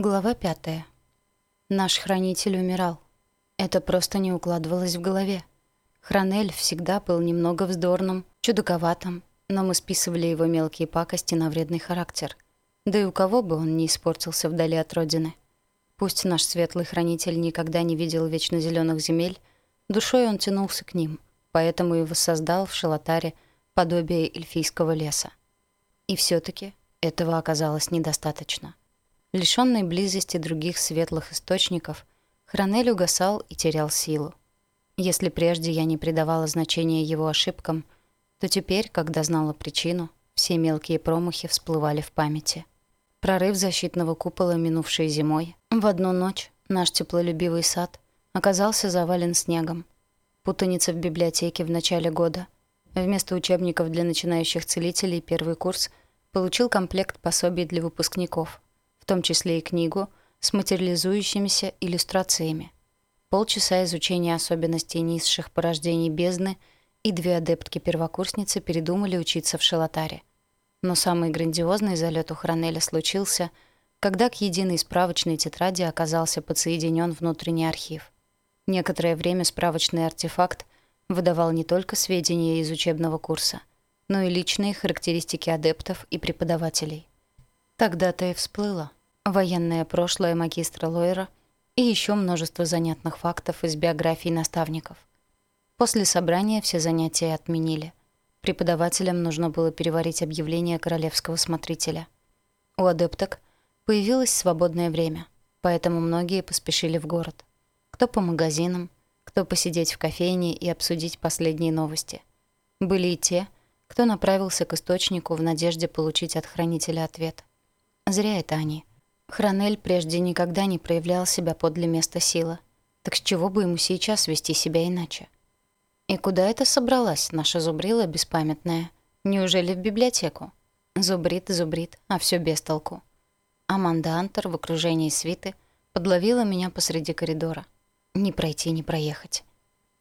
Глава пятая. Наш хранитель умирал. Это просто не укладывалось в голове. Хранель всегда был немного вздорным, чудаковатым, но мы списывали его мелкие пакости на вредный характер. Да и у кого бы он не испортился вдали от родины. Пусть наш светлый хранитель никогда не видел вечно зеленых земель, душой он тянулся к ним, поэтому и воссоздал в Шалатаре подобие эльфийского леса. И все таки этого оказалось недостаточно. Лишённый близости других светлых источников, Хранель угасал и терял силу. Если прежде я не придавала значения его ошибкам, то теперь, когда знала причину, все мелкие промахи всплывали в памяти. Прорыв защитного купола, минувший зимой, в одну ночь наш теплолюбивый сад оказался завален снегом. Путаница в библиотеке в начале года. Вместо учебников для начинающих целителей первый курс получил комплект пособий для выпускников – том числе и книгу с материализующимися иллюстрациями, полчаса изучения особенностей низших порождений бездны и две адептки-первокурсницы передумали учиться в Шелотаре. Но самый грандиозный залет у Хранеля случился, когда к единой справочной тетради оказался подсоединен внутренний архив. Некоторое время справочный артефакт выдавал не только сведения из учебного курса, но и личные характеристики адептов и преподавателей. Тогда-то и всплыло, военное прошлое магистра Лойера и еще множество занятных фактов из биографий наставников. После собрания все занятия отменили. Преподавателям нужно было переварить объявление королевского смотрителя. У адепток появилось свободное время, поэтому многие поспешили в город. Кто по магазинам, кто посидеть в кофейне и обсудить последние новости. Были и те, кто направился к источнику в надежде получить от хранителя ответ. Зря это они. Хранель прежде никогда не проявлял себя подле места силы. Так с чего бы ему сейчас вести себя иначе? И куда это собралась наша зубрила беспамятная? Неужели в библиотеку? Зубрит, зубрит, а все без толку. Аманда Антер в окружении свиты подловила меня посреди коридора. Не пройти, не проехать.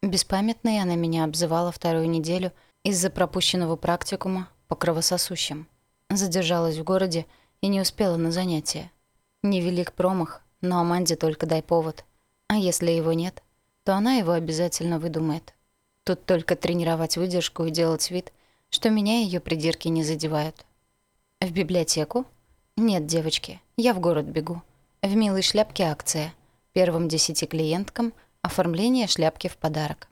Беспамятная она меня обзывала вторую неделю из-за пропущенного практикума по кровососущим. Задержалась в городе и не успела на занятия. Невелик промах, но Аманде только дай повод. А если его нет, то она его обязательно выдумает. Тут только тренировать выдержку и делать вид, что меня ее придирки не задевают. В библиотеку? Нет, девочки, я в город бегу. В милой шляпке акция. Первым десяти клиенткам оформление шляпки в подарок.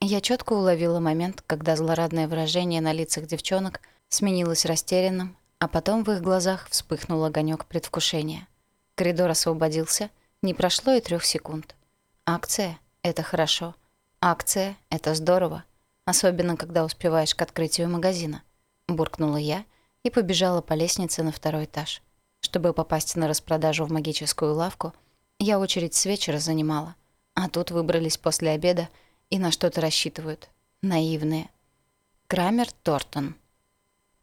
Я четко уловила момент, когда злорадное выражение на лицах девчонок сменилось растерянным, а потом в их глазах вспыхнул огонек предвкушения — Коридор освободился. Не прошло и трех секунд. Акция — это хорошо. Акция — это здорово. Особенно, когда успеваешь к открытию магазина. Буркнула я и побежала по лестнице на второй этаж. Чтобы попасть на распродажу в магическую лавку, я очередь с вечера занимала. А тут выбрались после обеда и на что-то рассчитывают. Наивные. Крамер Тортон.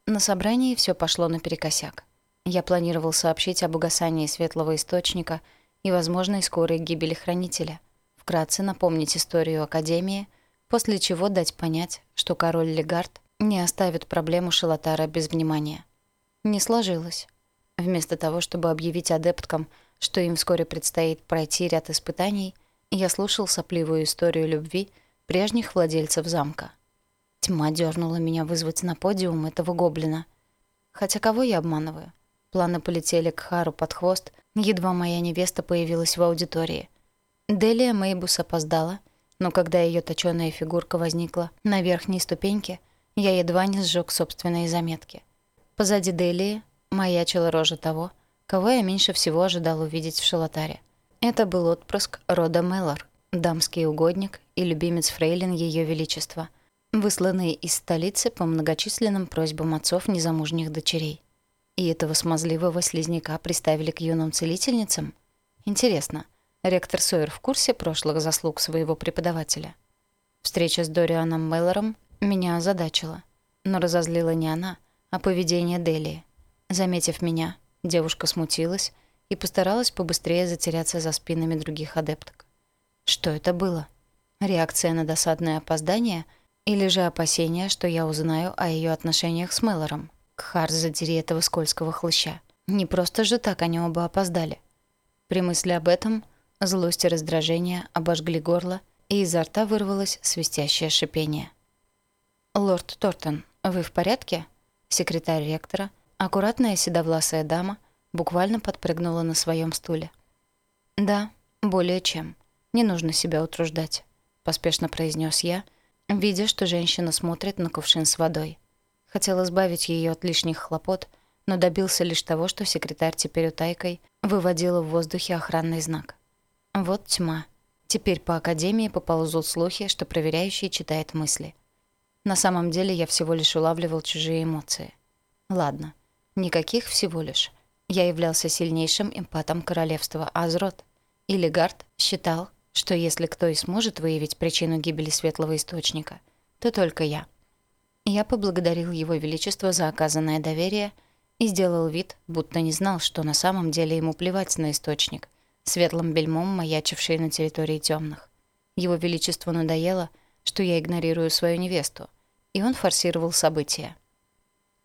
На собрании все пошло наперекосяк. Я планировал сообщить об угасании светлого источника и возможной скорой гибели хранителя, вкратце напомнить историю Академии, после чего дать понять, что король Легард не оставит проблему Шелатара без внимания. Не сложилось. Вместо того, чтобы объявить адепткам, что им вскоре предстоит пройти ряд испытаний, я слушал сопливую историю любви прежних владельцев замка. Тьма дёрнула меня вызвать на подиум этого гоблина. Хотя кого я обманываю? Планы полетели к Хару под хвост, едва моя невеста появилась в аудитории. Делия Мейбус опоздала, но когда ее точёная фигурка возникла на верхней ступеньке, я едва не сжег собственные заметки. Позади Делии маячила рожа того, кого я меньше всего ожидал увидеть в шалотаре. Это был отпрыск рода Меллар, дамский угодник и любимец фрейлин Ее Величества, высланный из столицы по многочисленным просьбам отцов незамужних дочерей. И этого смазливого слизняка приставили к юным целительницам? Интересно, ректор Сойер в курсе прошлых заслуг своего преподавателя? Встреча с Дорианом Меллором меня озадачила. Но разозлила не она, а поведение Делии. Заметив меня, девушка смутилась и постаралась побыстрее затеряться за спинами других адепток. Что это было? Реакция на досадное опоздание или же опасение, что я узнаю о ее отношениях с Меллором? Кхар, задери этого скользкого хлыща. Не просто же так они оба опоздали. При мысли об этом злость и раздражение обожгли горло, и изо рта вырвалось свистящее шипение. «Лорд Тортон, вы в порядке?» Секретарь ректора, аккуратная седовласая дама, буквально подпрыгнула на своем стуле. «Да, более чем. Не нужно себя утруждать», — поспешно произнес я, видя, что женщина смотрит на кувшин с водой. Хотел избавить ее от лишних хлопот, но добился лишь того, что секретарь теперь у тайкой выводила в воздухе охранный знак. Вот тьма. Теперь по академии поползут слухи, что проверяющий читает мысли. На самом деле я всего лишь улавливал чужие эмоции. Ладно, никаких всего лишь. Я являлся сильнейшим эмпатом королевства Азрот. И Легард считал, что если кто и сможет выявить причину гибели Светлого Источника, то только я. Я поблагодарил его величество за оказанное доверие и сделал вид, будто не знал, что на самом деле ему плевать на источник, светлым бельмом маячивший на территории темных. Его величество надоело, что я игнорирую свою невесту, и он форсировал события.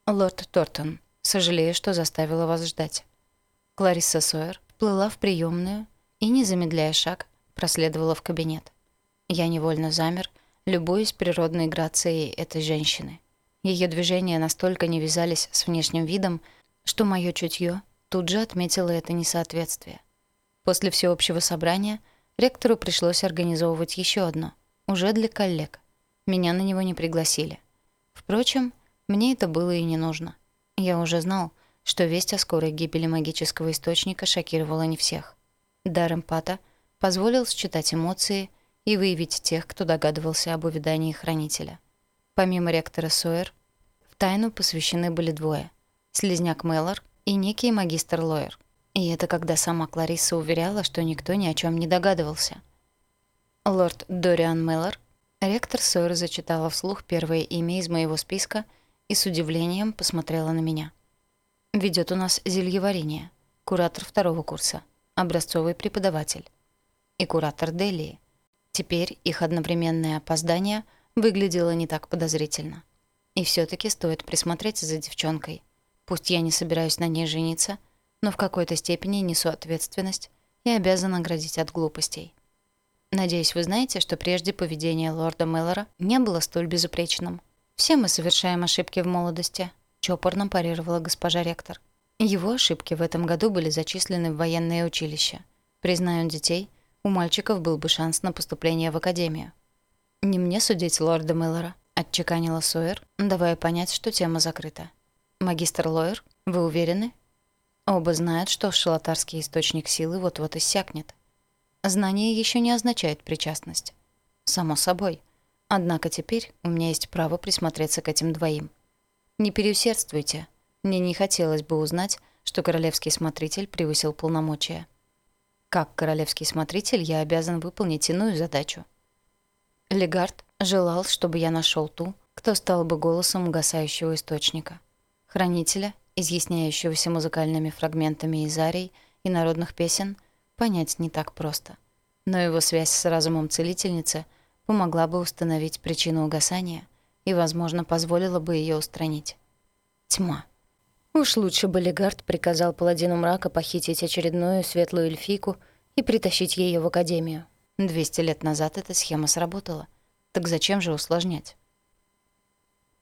«Лорд Тортон, сожалею, что заставила вас ждать». Кларисса Сойер плыла в приёмную и, не замедляя шаг, проследовала в кабинет. Я невольно замер, — любуясь природной грацией этой женщины. Ее движения настолько не вязались с внешним видом, что мое чутье тут же отметило это несоответствие. После всеобщего собрания ректору пришлось организовывать еще одно, уже для коллег. Меня на него не пригласили. Впрочем, мне это было и не нужно. Я уже знал, что весть о скорой гибели магического источника шокировала не всех. Дар эмпата позволил считать эмоции и выявить тех, кто догадывался об увядании хранителя. Помимо ректора Сойер, в тайну посвящены были двое — Слизняк Меллор и некий магистр Лойер. И это когда сама Клариса уверяла, что никто ни о чем не догадывался. Лорд Дориан Меллор, ректор Сойер зачитала вслух первое имя из моего списка и с удивлением посмотрела на меня. Ведет у нас зельеварение, куратор второго курса, образцовый преподаватель и куратор Делии — Теперь их одновременное опоздание выглядело не так подозрительно. И все таки стоит присмотреть за девчонкой. Пусть я не собираюсь на ней жениться, но в какой-то степени несу ответственность и обязана оградить от глупостей. Надеюсь, вы знаете, что прежде поведение лорда Меллора не было столь безупречным. Все мы совершаем ошибки в молодости, чопорно парировала госпожа ректор. Его ошибки в этом году были зачислены в военное училище. Признаю детей, у мальчиков был бы шанс на поступление в академию. «Не мне судить лорда Миллера», — отчеканила Суэр, давая понять, что тема закрыта. «Магистр Лоэр, вы уверены?» Оба знают, что шалатарский источник силы вот-вот иссякнет. Знание еще не означает причастность. Само собой. Однако теперь у меня есть право присмотреться к этим двоим. Не переусердствуйте. Мне не хотелось бы узнать, что королевский смотритель превысил полномочия. Как королевский смотритель я обязан выполнить иную задачу. Легард желал, чтобы я нашел ту, кто стал бы голосом угасающего источника. Хранителя, изъясняющегося музыкальными фрагментами из арий и народных песен, понять не так просто. Но его связь с разумом целительницы помогла бы установить причину угасания и, возможно, позволила бы ее устранить. Тьма. Уж лучше бы Легард приказал паладину мрака похитить очередную светлую эльфийку и притащить ее в академию. 200 лет назад эта схема сработала. Так зачем же усложнять?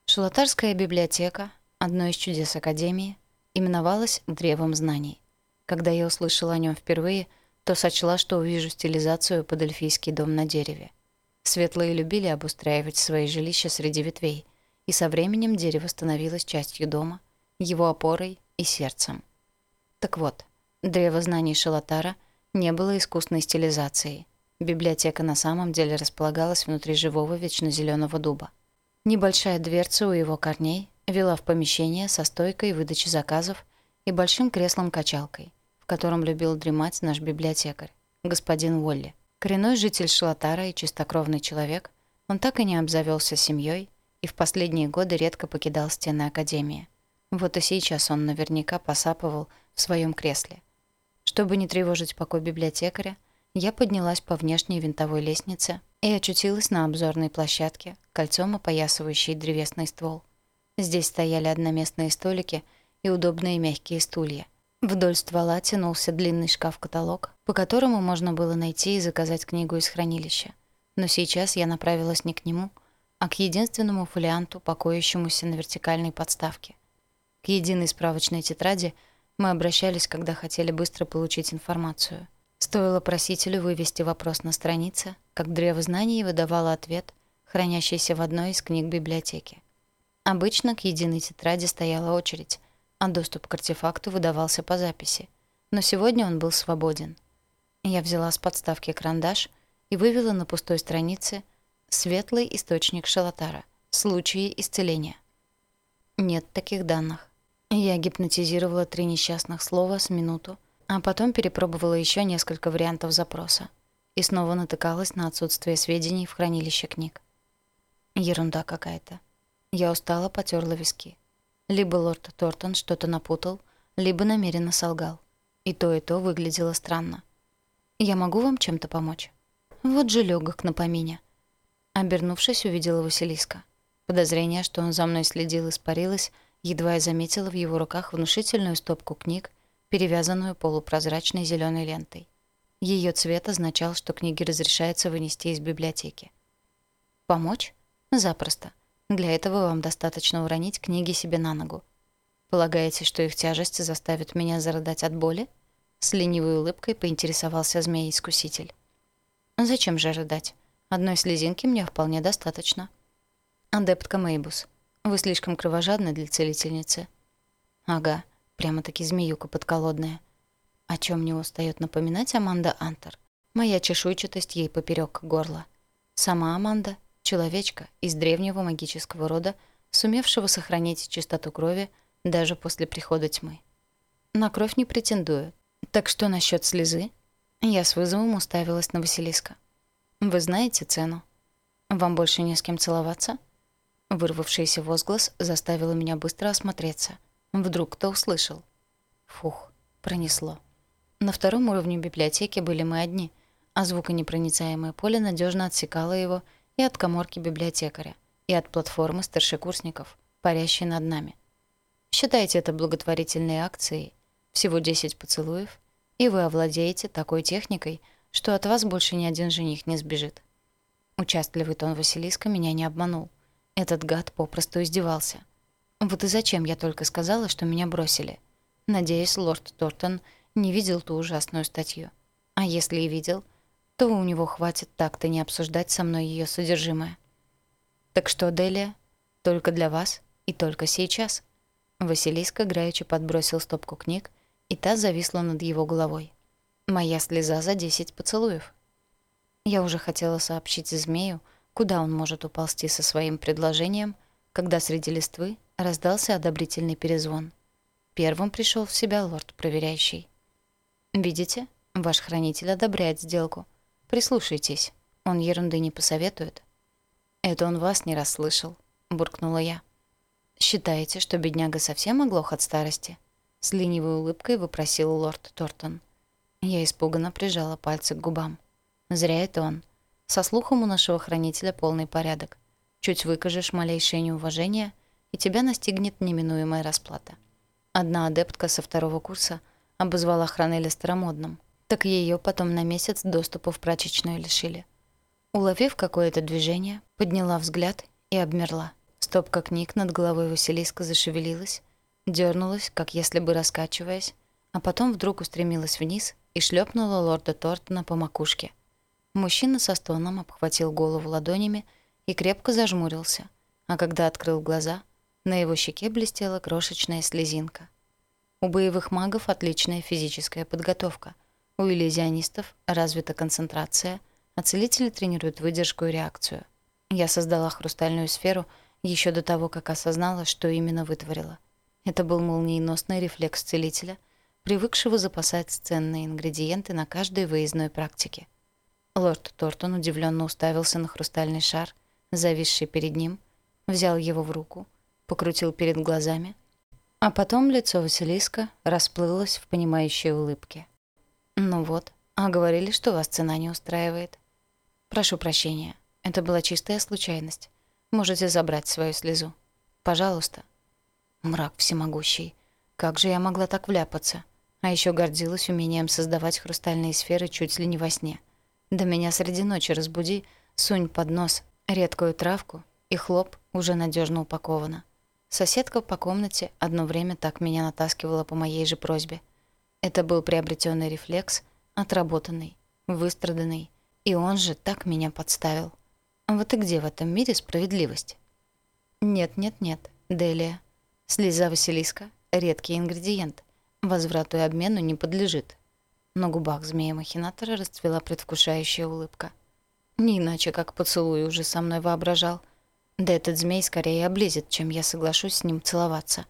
Шалатарская библиотека, одно из чудес Академии, именовалась «Древом знаний». Когда я услышала о нем впервые, то сочла, что увижу стилизацию под эльфийский дом на дереве. Светлые любили обустраивать свои жилища среди ветвей, и со временем дерево становилось частью дома, его опорой и сердцем. Так вот, древо знаний Шалатара не было искусной стилизацией. Библиотека на самом деле располагалась внутри живого вечно дуба. Небольшая дверца у его корней вела в помещение со стойкой выдачи заказов и большим креслом-качалкой, в котором любил дремать наш библиотекарь, господин Уолли. Коренной житель Шалатара и чистокровный человек, он так и не обзавелся семьей и в последние годы редко покидал стены Академии. Вот и сейчас он наверняка посапывал в своем кресле. Чтобы не тревожить покой библиотекаря, я поднялась по внешней винтовой лестнице и очутилась на обзорной площадке, кольцом опоясывающей древесный ствол. Здесь стояли одноместные столики и удобные мягкие стулья. Вдоль ствола тянулся длинный шкаф-каталог, по которому можно было найти и заказать книгу из хранилища. Но сейчас я направилась не к нему, а к единственному фолианту, покоящемуся на вертикальной подставке — к единой справочной тетради мы обращались, когда хотели быстро получить информацию. Стоило просителю вывести вопрос на странице, как древо знаний выдавало ответ, хранящийся в одной из книг библиотеки. Обычно к единой тетради стояла очередь, а доступ к артефакту выдавался по записи. Но сегодня он был свободен. Я взяла с подставки карандаш и вывела на пустой странице «Светлый источник Шалатара. Случаи исцеления». Нет таких данных. Я гипнотизировала три несчастных слова с минуту, а потом перепробовала еще несколько вариантов запроса и снова натыкалась на отсутствие сведений в хранилище книг. Ерунда какая-то. Я устала, потерла виски. Либо лорд Тортон что-то напутал, либо намеренно солгал. И то, и то выглядело странно. «Я могу вам чем-то помочь?» «Вот же легок на помине». Обернувшись, увидела Василиска. Подозрение, что он за мной следил, испарилось — Едва я заметила в его руках внушительную стопку книг, перевязанную полупрозрачной зеленой лентой. Ее цвет означал, что книги разрешается вынести из библиотеки. «Помочь? Запросто. Для этого вам достаточно уронить книги себе на ногу. Полагаете, что их тяжесть заставит меня зарыдать от боли?» С ленивой улыбкой поинтересовался змей-искуситель. «Зачем же рыдать? Одной слезинки мне вполне достаточно». «Адептка Мейбус, вы слишком кровожадны для целительницы. Ага, прямо-таки змеюка подколодная. О чем мне устает напоминать Аманда Антер? Моя чешуйчатость ей поперек горла. Сама Аманда — человечка из древнего магического рода, сумевшего сохранить чистоту крови даже после прихода тьмы. На кровь не претендую. Так что насчет слезы? Я с вызовом уставилась на Василиска. Вы знаете цену? Вам больше не с кем целоваться? — Вырвавшийся возглас заставил меня быстро осмотреться. Вдруг кто услышал. Фух, пронесло. На втором уровне библиотеки были мы одни, а звуконепроницаемое поле надежно отсекало его и от каморки библиотекаря, и от платформы старшекурсников, парящей над нами. Считайте это благотворительной акцией, всего 10 поцелуев, и вы овладеете такой техникой, что от вас больше ни один жених не сбежит. Участливый тон Василиска меня не обманул. Этот гад попросту издевался. Вот и зачем я только сказала, что меня бросили. Надеюсь, лорд Тортон не видел ту ужасную статью. А если и видел, то у него хватит так-то не обсуждать со мной ее содержимое. Так что, Делия, только для вас и только сейчас. Василиска граючи подбросил стопку книг, и та зависла над его головой. Моя слеза за десять поцелуев. Я уже хотела сообщить змею, Куда он может уползти со своим предложением, когда среди листвы раздался одобрительный перезвон? Первым пришел в себя лорд-проверяющий. «Видите, ваш хранитель одобряет сделку. Прислушайтесь, он ерунды не посоветует». «Это он вас не расслышал», — буркнула я. «Считаете, что бедняга совсем оглох от старости?» С ленивой улыбкой выпросил лорд Тортон. Я испуганно прижала пальцы к губам. «Зря это он. Со слухом у нашего хранителя полный порядок. Чуть выкажешь малейшее неуважение, и тебя настигнет неминуемая расплата. Одна адептка со второго курса обозвала Хранеля старомодным, так ее потом на месяц доступа в прачечную лишили. Уловив какое-то движение, подняла взгляд и обмерла. Стопка книг над головой Василиска зашевелилась, дернулась, как если бы раскачиваясь, а потом вдруг устремилась вниз и шлепнула лорда Тортона по макушке — Мужчина со стоном обхватил голову ладонями и крепко зажмурился, а когда открыл глаза, на его щеке блестела крошечная слезинка. У боевых магов отличная физическая подготовка, у иллюзионистов развита концентрация, а целители тренируют выдержку и реакцию. Я создала хрустальную сферу еще до того, как осознала, что именно вытворила. Это был молниеносный рефлекс целителя, привыкшего запасать ценные ингредиенты на каждой выездной практике — Лорд Тортон удивленно уставился на хрустальный шар, зависший перед ним, взял его в руку, покрутил перед глазами, а потом лицо Василиска расплылось в понимающей улыбке. «Ну вот, а говорили, что вас цена не устраивает. Прошу прощения, это была чистая случайность. Можете забрать свою слезу. Пожалуйста». Мрак всемогущий. Как же я могла так вляпаться? А еще гордилась умением создавать хрустальные сферы чуть ли не во сне — да меня среди ночи разбуди, сунь под нос редкую травку, и хлоп уже надежно упаковано. Соседка по комнате одно время так меня натаскивала по моей же просьбе. Это был приобретенный рефлекс, отработанный, выстраданный, и он же так меня подставил. «А вот и где в этом мире справедливость? Нет-нет-нет, Делия. Слеза Василиска — редкий ингредиент. Возврату и обмену не подлежит. На губах змея-махинатора расцвела предвкушающая улыбка. Не иначе, как поцелуй уже со мной воображал. Да этот змей скорее облезет, чем я соглашусь с ним целоваться.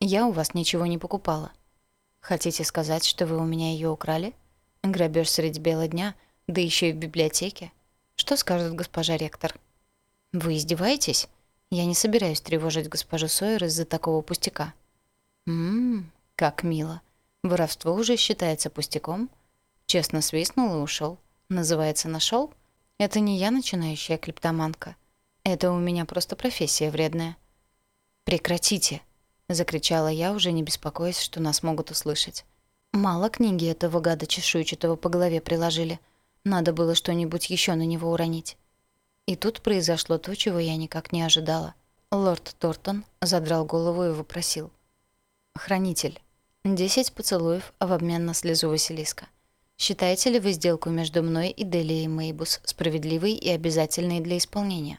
Я у вас ничего не покупала. Хотите сказать, что вы у меня ее украли? Грабеж средь бела дня, да еще и в библиотеке. Что скажет госпожа ректор? Вы издеваетесь? Я не собираюсь тревожить госпожу Сойер из-за такого пустяка. Ммм, как мило. Воровство уже считается пустяком. Честно свистнул и ушел. Называется нашел. Это не я начинающая клептоманка. Это у меня просто профессия вредная. «Прекратите!» — закричала я, уже не беспокоясь, что нас могут услышать. «Мало книги этого гада чешуйчатого по голове приложили. Надо было что-нибудь еще на него уронить». И тут произошло то, чего я никак не ожидала. Лорд Тортон задрал голову и вопросил. «Хранитель, Десять поцелуев в обмен на слезу Василиска. Считаете ли вы сделку между мной и Делией Мейбус справедливой и обязательной для исполнения?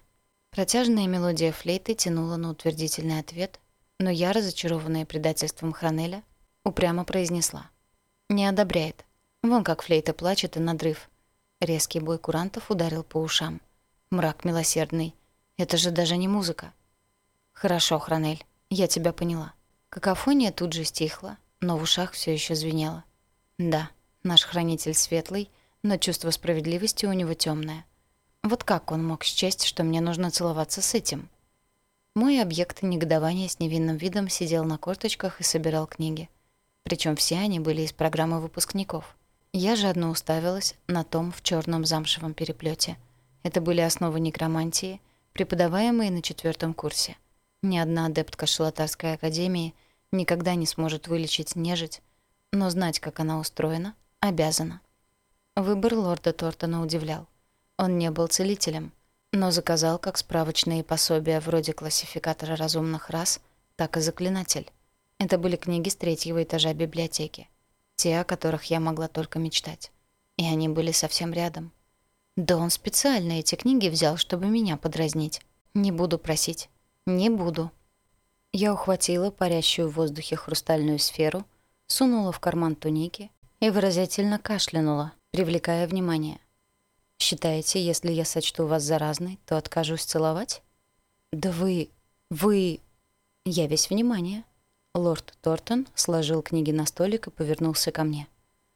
Протяжная мелодия флейты тянула на утвердительный ответ, но я, разочарованная предательством Хранеля, упрямо произнесла. «Не одобряет. Вон как флейта плачет и надрыв». Резкий бой курантов ударил по ушам. «Мрак милосердный. Это же даже не музыка». «Хорошо, Хранель, я тебя поняла». Какофония тут же стихла, но в ушах все еще звенело. Да, наш хранитель светлый, но чувство справедливости у него тёмное. Вот как он мог счесть, что мне нужно целоваться с этим? Мой объект негодования с невинным видом сидел на корточках и собирал книги. Причём все они были из программы выпускников. Я жадно уставилась на том в чёрном замшевом переплете. Это были основы некромантии, преподаваемые на четвёртом курсе. Ни одна адептка Шалатарской академии – Никогда не сможет вылечить нежить, но знать, как она устроена, обязана. Выбор лорда Тортона удивлял. Он не был целителем, но заказал как справочные пособия вроде классификатора разумных рас, так и заклинатель. Это были книги с третьего этажа библиотеки, те, о которых я могла только мечтать. И они были совсем рядом. Да он специально эти книги взял, чтобы меня подразнить. Не буду просить. Не буду. Я ухватила парящую в воздухе хрустальную сферу, сунула в карман туники и выразительно кашлянула, привлекая внимание. «Считаете, если я сочту вас заразной, то откажусь целовать?» «Да вы... вы...» «Я весь внимание». Лорд Тортон сложил книги на столик и повернулся ко мне.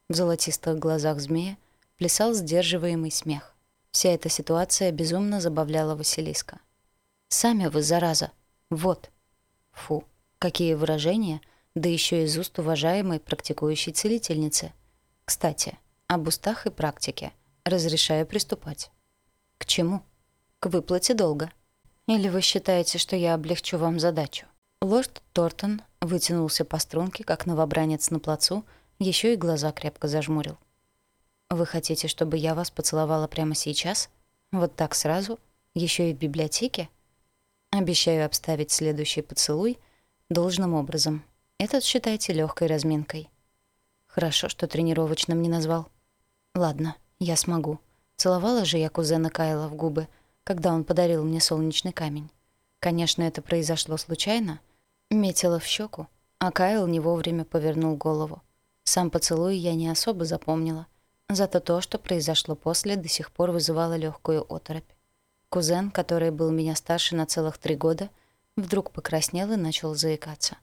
В золотистых глазах змея плясал сдерживаемый смех. Вся эта ситуация безумно забавляла Василиска. «Сами вы, зараза! Вот!» Фу, какие выражения, да еще из уст уважаемой практикующей целительницы. Кстати, об устах и практике. Разрешаю приступать. К чему? К выплате долга. Или вы считаете, что я облегчу вам задачу? Лорд Тортон вытянулся по струнке, как новобранец на плацу, еще и глаза крепко зажмурил. «Вы хотите, чтобы я вас поцеловала прямо сейчас? Вот так сразу? Еще и в библиотеке?» Обещаю обставить следующий поцелуй должным образом. Этот считайте легкой разминкой. Хорошо, что тренировочным не назвал. Ладно, я смогу. Целовала же я кузена Кайла в губы, когда он подарил мне солнечный камень. Конечно, это произошло случайно. Метила в щеку, а Кайл не вовремя повернул голову. Сам поцелуй я не особо запомнила. Зато то, что произошло после, до сих пор вызывало легкую оторопь. Кузен, который был меня старше на целых три года, вдруг покраснел и начал заикаться.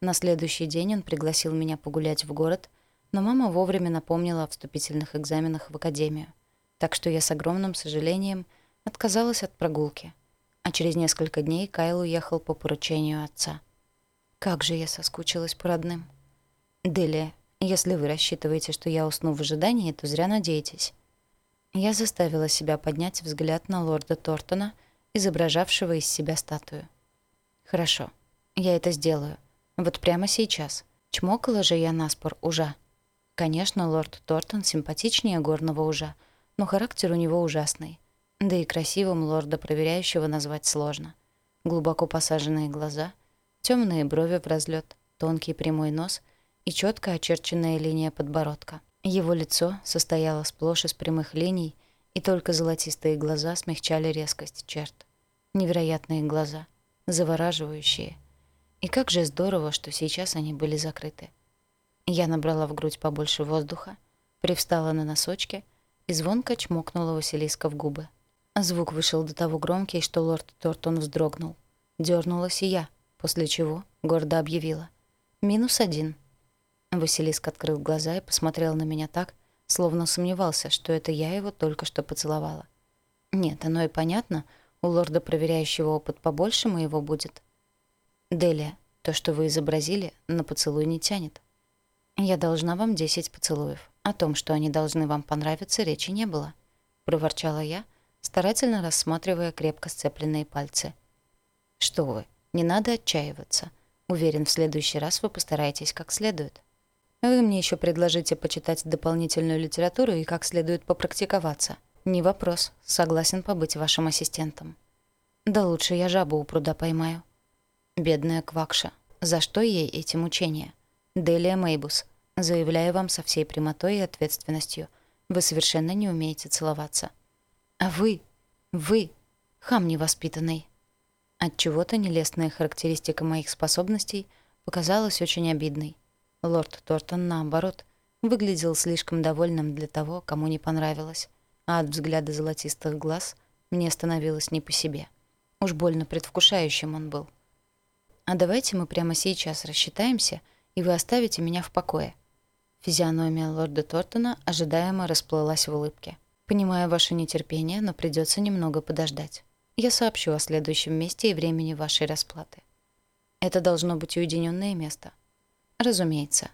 На следующий день он пригласил меня погулять в город, но мама вовремя напомнила о вступительных экзаменах в академию. Так что я с огромным сожалением отказалась от прогулки. А через несколько дней Кайл уехал по поручению отца. Как же я соскучилась по родным. Делия, если вы рассчитываете, что я усну в ожидании, то зря надеетесь. Я заставила себя поднять взгляд на лорда Тортона, изображавшего из себя статую. «Хорошо, я это сделаю. Вот прямо сейчас. Чмокала же я наспор ужа». Конечно, лорд Тортон симпатичнее горного ужа, но характер у него ужасный. Да и красивым лорда проверяющего назвать сложно. Глубоко посаженные глаза, темные брови в разлет, тонкий прямой нос и четко очерченная линия подбородка. Его лицо состояло сплошь из прямых линий, и только золотистые глаза смягчали резкость черт. Невероятные глаза, завораживающие. И как же здорово, что сейчас они были закрыты. Я набрала в грудь побольше воздуха, привстала на носочки и звонко чмокнула Василиска в губы. Звук вышел до того громкий, что лорд Тортон вздрогнул. Дёрнулась и я, после чего гордо объявила. «Минус один». Василиск открыл глаза и посмотрел на меня так, словно сомневался, что это я его только что поцеловала. Нет, оно и понятно, у лорда, проверяющего опыт побольше моего будет. Делия, то, что вы изобразили, на поцелуй не тянет. Я должна вам 10 поцелуев. О том, что они должны вам понравиться, речи не было, проворчала я, старательно рассматривая крепко сцепленные пальцы. Что вы? Не надо отчаиваться. Уверен, в следующий раз вы постараетесь как следует. А вы мне еще предложите почитать дополнительную литературу и как следует попрактиковаться. Не вопрос, согласен побыть вашим ассистентом. Да лучше я жабу у пруда поймаю. Бедная Квакша, за что ей эти мучения? Делия Мейбус, заявляю вам со всей прямотой и ответственностью, вы совершенно не умеете целоваться. А вы, вы, хам невоспитанный. От чего-то нелестная характеристика моих способностей показалась очень обидной. Лорд Тортон, наоборот, выглядел слишком довольным для того, кому не понравилось, а от взгляда золотистых глаз мне становилось не по себе. Уж больно предвкушающим он был. «А давайте мы прямо сейчас рассчитаемся, и вы оставите меня в покое». Физиономия лорда Тортона ожидаемо расплылась в улыбке. «Понимаю ваше нетерпение, но придется немного подождать. Я сообщу о следующем месте и времени вашей расплаты. Это должно быть уединенное место. «Разумеется».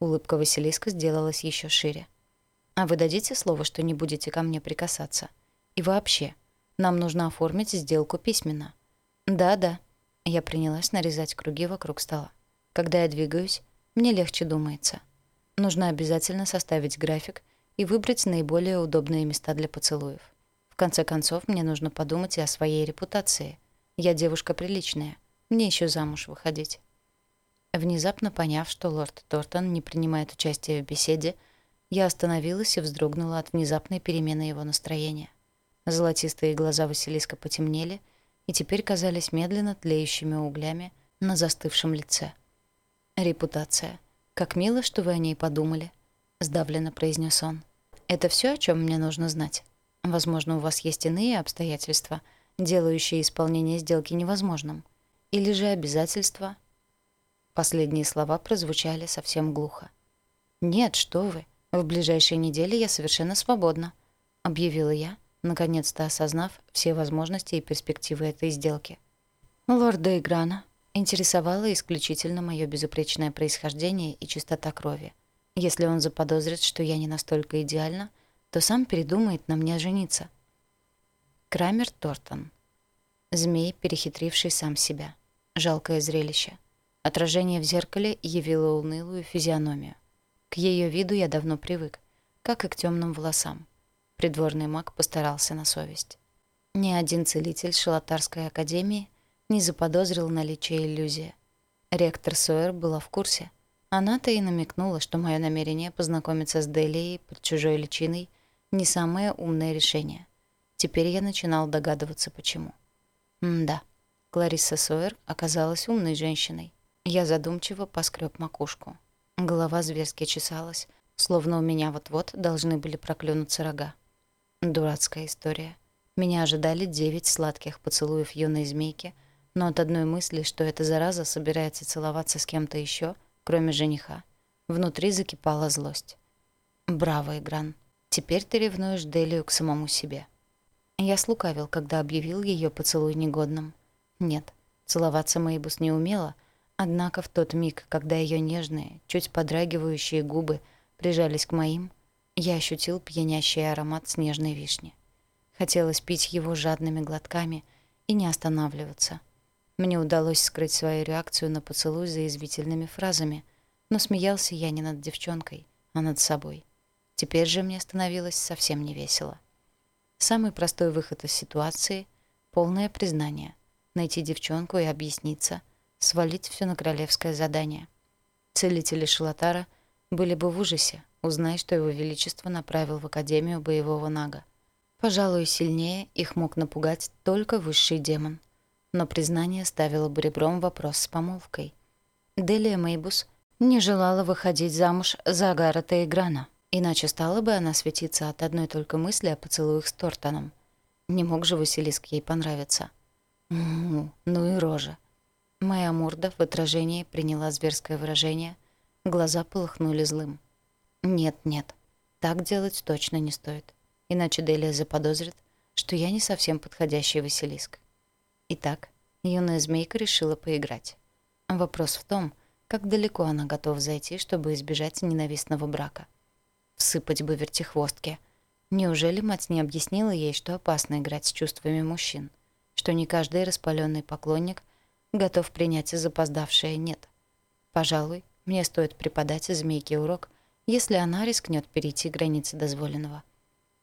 Улыбка Василиска сделалась еще шире. «А вы дадите слово, что не будете ко мне прикасаться? И вообще, нам нужно оформить сделку письменно». «Да-да». Я принялась нарезать круги вокруг стола. Когда я двигаюсь, мне легче думается. Нужно обязательно составить график и выбрать наиболее удобные места для поцелуев. В конце концов, мне нужно подумать и о своей репутации. Я девушка приличная. Мне еще замуж выходить. Внезапно поняв, что лорд Тортон не принимает участия в беседе, я остановилась и вздрогнула от внезапной перемены его настроения. Золотистые глаза Василиска потемнели и теперь казались медленно тлеющими углями на застывшем лице. «Репутация. Как мило, что вы о ней подумали», — сдавленно произнес он. «Это все, о чем мне нужно знать. Возможно, у вас есть иные обстоятельства, делающие исполнение сделки невозможным. Или же обязательства, Последние слова прозвучали совсем глухо. «Нет, что вы. В ближайшие недели я совершенно свободна», — объявила я, наконец-то осознав все возможности и перспективы этой сделки. Лорд Играна интересовало исключительно мое безупречное происхождение и чистота крови. Если он заподозрит, что я не настолько идеальна, то сам передумает на мне жениться. Крамер Тортон. Змей, перехитривший сам себя. Жалкое зрелище. Отражение в зеркале явило унылую физиономию. К ее виду я давно привык, как и к темным волосам. Придворный маг постарался на совесть. Ни один целитель Шалатарской академии не заподозрил наличие иллюзии. Ректор Сойер была в курсе. Она-то и намекнула, что мое намерение познакомиться с Делией под чужой личиной — не самое умное решение. Теперь я начинал догадываться, почему. М да, Клариса Сойер оказалась умной женщиной. Я задумчиво поскреб макушку. Голова зверски чесалась, словно у меня вот-вот должны были проклюнуться рога. Дурацкая история. Меня ожидали девять сладких поцелуев юной змейки, но от одной мысли, что эта зараза собирается целоваться с кем-то еще, кроме жениха, внутри закипала злость. «Браво, Игран! Теперь ты ревнуешь Делию к самому себе». Я слукавил, когда объявил ее поцелуй негодным. Нет, целоваться Мэйбус не умела — Однако в тот миг, когда ее нежные, чуть подрагивающие губы прижались к моим, я ощутил пьянящий аромат снежной вишни. Хотелось пить его жадными глотками и не останавливаться. Мне удалось скрыть свою реакцию на поцелуй за извительными фразами, но смеялся я не над девчонкой, а над собой. Теперь же мне становилось совсем не весело. Самый простой выход из ситуации — полное признание. Найти девчонку и объясниться — свалить все на королевское задание. Целители Шилатара были бы в ужасе, узнай, что его величество направил в Академию боевого нага. Пожалуй, сильнее их мог напугать только высший демон. Но признание ставило бы ребром вопрос с помолвкой. Делия Мейбус не желала выходить замуж за Гаррета Играна, иначе стала бы она светиться от одной только мысли о поцелуях с Тортоном. Не мог же Василиск ей понравиться. М -м -м, ну и рожа. Моя морда в отражении приняла зверское выражение, глаза полыхнули злым. «Нет, нет, так делать точно не стоит, иначе Делия заподозрит, что я не совсем подходящий Василиск». Итак, юная змейка решила поиграть. Вопрос в том, как далеко она готова зайти, чтобы избежать ненавистного брака. Всыпать бы вертихвостке. Неужели мать не объяснила ей, что опасно играть с чувствами мужчин? Что не каждый распаленный поклонник — готов принять запоздавшее «нет». Пожалуй, мне стоит преподать змейке урок, если она рискнет перейти границы дозволенного.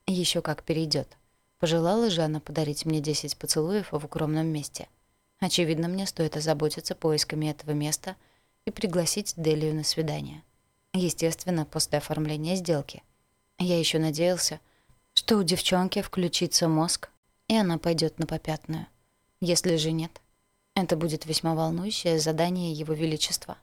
Еще как перейдет. Пожелала же она подарить мне 10 поцелуев в укромном месте. Очевидно, мне стоит озаботиться поисками этого места и пригласить Делию на свидание. Естественно, после оформления сделки. Я еще надеялся, что у девчонки включится мозг, и она пойдет на попятную. Если же нет, это будет весьма волнующее задание Его Величества.